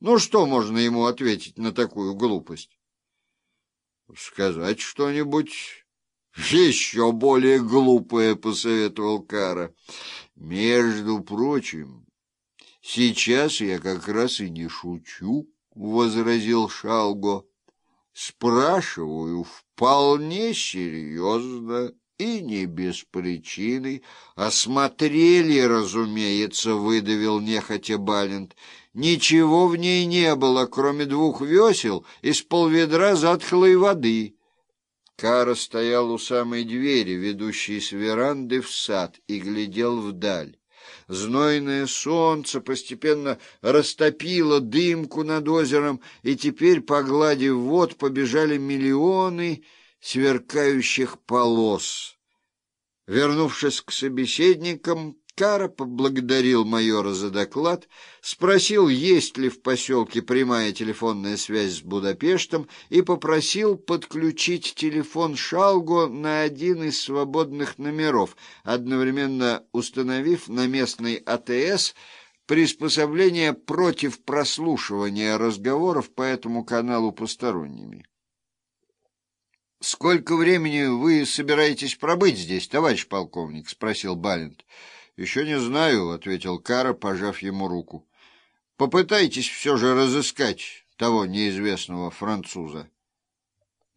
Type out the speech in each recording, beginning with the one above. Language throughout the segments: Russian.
Ну, что можно ему ответить на такую глупость? Сказать что-нибудь еще более глупое, посоветовал Кара. Между прочим, сейчас я как раз и не шучу, возразил Шалго. Спрашиваю вполне серьезно и не без причины. Осмотрели, разумеется, выдавил нехотя Балент. Ничего в ней не было, кроме двух весел из полведра затхлой воды. Кара стоял у самой двери, ведущей с веранды в сад, и глядел вдаль. Знойное солнце постепенно растопило дымку над озером, и теперь, погладив вод, побежали миллионы сверкающих полос. Вернувшись к собеседникам, Кара поблагодарил майора за доклад, спросил, есть ли в поселке прямая телефонная связь с Будапештом, и попросил подключить телефон Шалго на один из свободных номеров, одновременно установив на местный АТС приспособление против прослушивания разговоров по этому каналу посторонними. «Сколько времени вы собираетесь пробыть здесь, товарищ полковник?» — спросил Балент. «Еще не знаю», — ответил Кара, пожав ему руку. «Попытайтесь все же разыскать того неизвестного француза».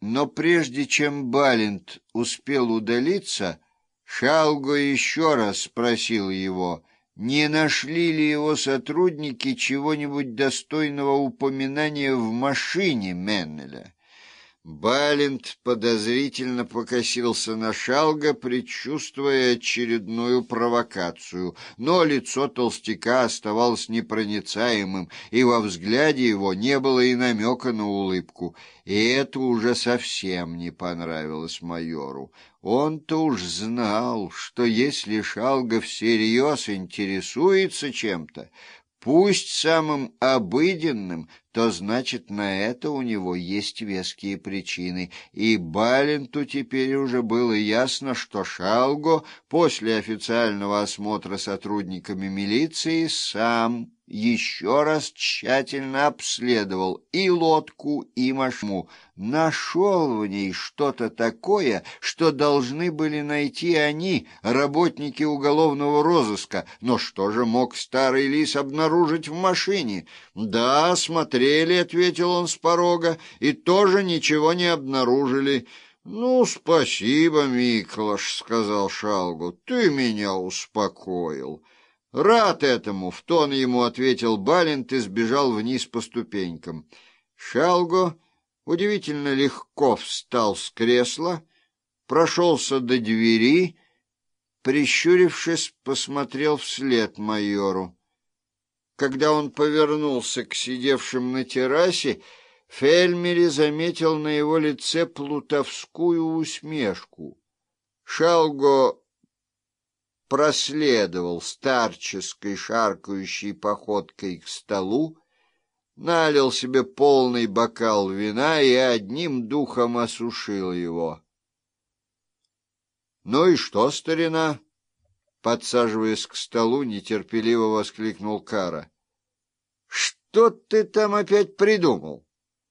Но прежде чем Балент успел удалиться, Шалго еще раз спросил его, не нашли ли его сотрудники чего-нибудь достойного упоминания в машине Меннеля. Балент подозрительно покосился на Шалга, предчувствуя очередную провокацию, но лицо толстяка оставалось непроницаемым, и во взгляде его не было и намека на улыбку. И это уже совсем не понравилось майору. Он-то уж знал, что если Шалга всерьез интересуется чем-то, пусть самым обыденным, то значит, на это у него есть веские причины, и Баленту теперь уже было ясно, что Шалго после официального осмотра сотрудниками милиции сам еще раз тщательно обследовал и лодку, и машину, нашел в ней что-то такое, что должны были найти они, работники уголовного розыска. Но что же мог старый лис обнаружить в машине? «Да, смотрели», — ответил он с порога, — «и тоже ничего не обнаружили». «Ну, спасибо, Миклаш», — сказал Шалгу, — «ты меня успокоил». «Рад этому!» — в тон ему ответил Балент и сбежал вниз по ступенькам. Шалго удивительно легко встал с кресла, прошелся до двери, прищурившись, посмотрел вслед майору. Когда он повернулся к сидевшим на террасе, Фельмери заметил на его лице плутовскую усмешку. Шалго проследовал старческой шаркающей походкой к столу, налил себе полный бокал вина и одним духом осушил его. — Ну и что, старина? — подсаживаясь к столу, нетерпеливо воскликнул Кара. — Что ты там опять придумал?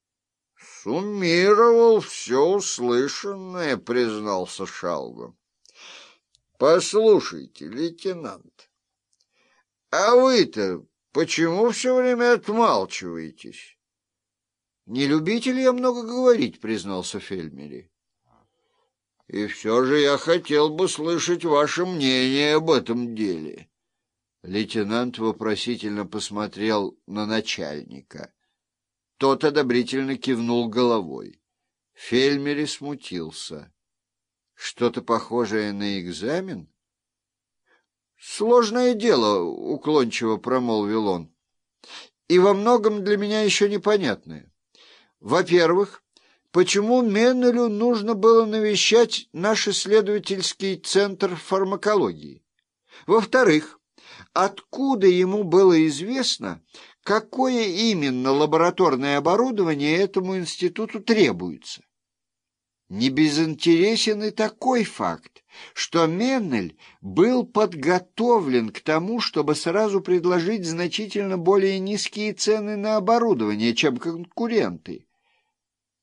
— Суммировал все услышанное, — признался Шалгу. Послушайте, лейтенант, а вы-то почему все время отмалчиваетесь? Не любите ли я много говорить, признался Фельмери. И все же я хотел бы слышать ваше мнение об этом деле. Лейтенант вопросительно посмотрел на начальника. Тот одобрительно кивнул головой. Фельмери смутился. Что-то похожее на экзамен? Сложное дело, уклончиво промолвил он. И во многом для меня еще непонятное. Во-первых, почему Меннелю нужно было навещать наш исследовательский центр фармакологии? Во-вторых, откуда ему было известно, какое именно лабораторное оборудование этому институту требуется? не безинтересен и такой факт, что Меннель был подготовлен к тому, чтобы сразу предложить значительно более низкие цены на оборудование, чем конкуренты.